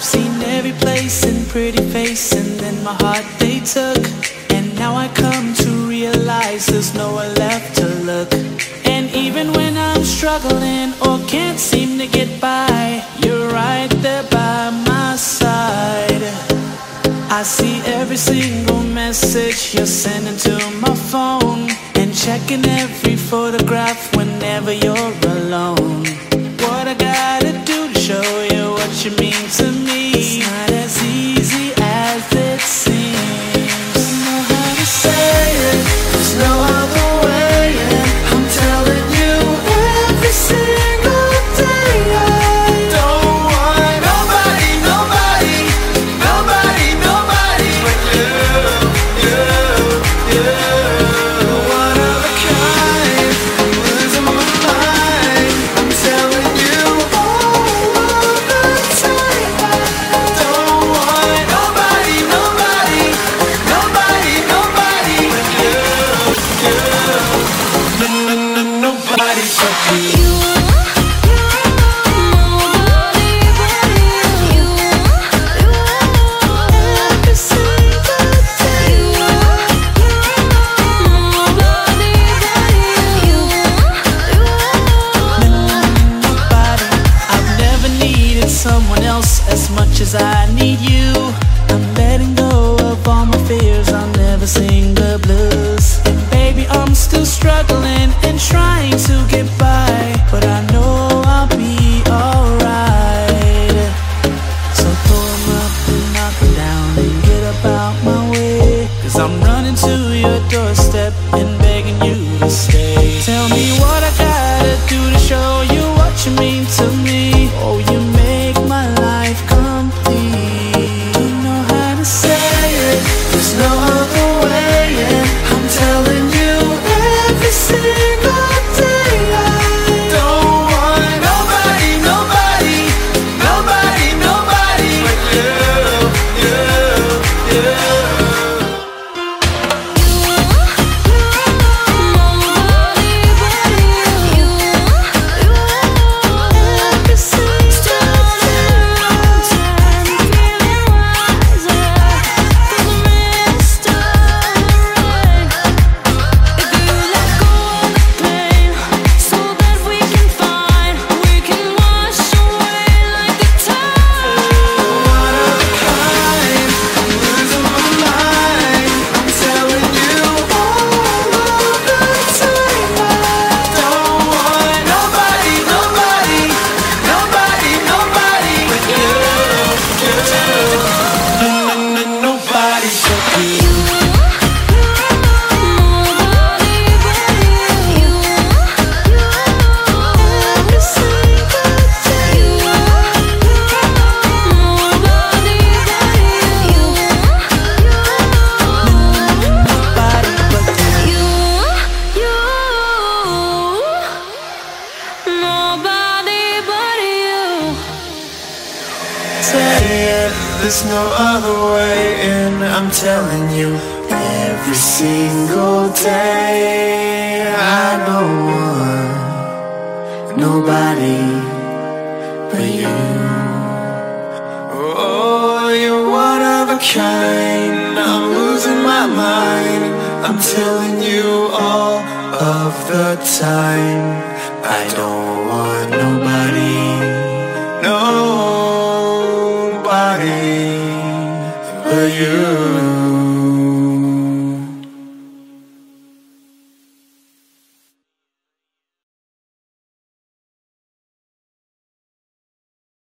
I've seen every place and pretty face, and then my heart they took. And now I come to realize there's nowhere left to look. And even when I'm struggling or can't seem to get by, you're right there by my side. I see every single message you're sending to my phone, and checking every photograph whenever you're alone. What I gotta do to show you what you mean to someone else as much as I need you. I'm letting go of all my fears. Doorstep and Say it, there's no other way, and I'm telling you every single day. I don't want nobody but you. Oh, you're one of a kind. I'm losing my mind. I'm telling you all of the time. I don't want nobody,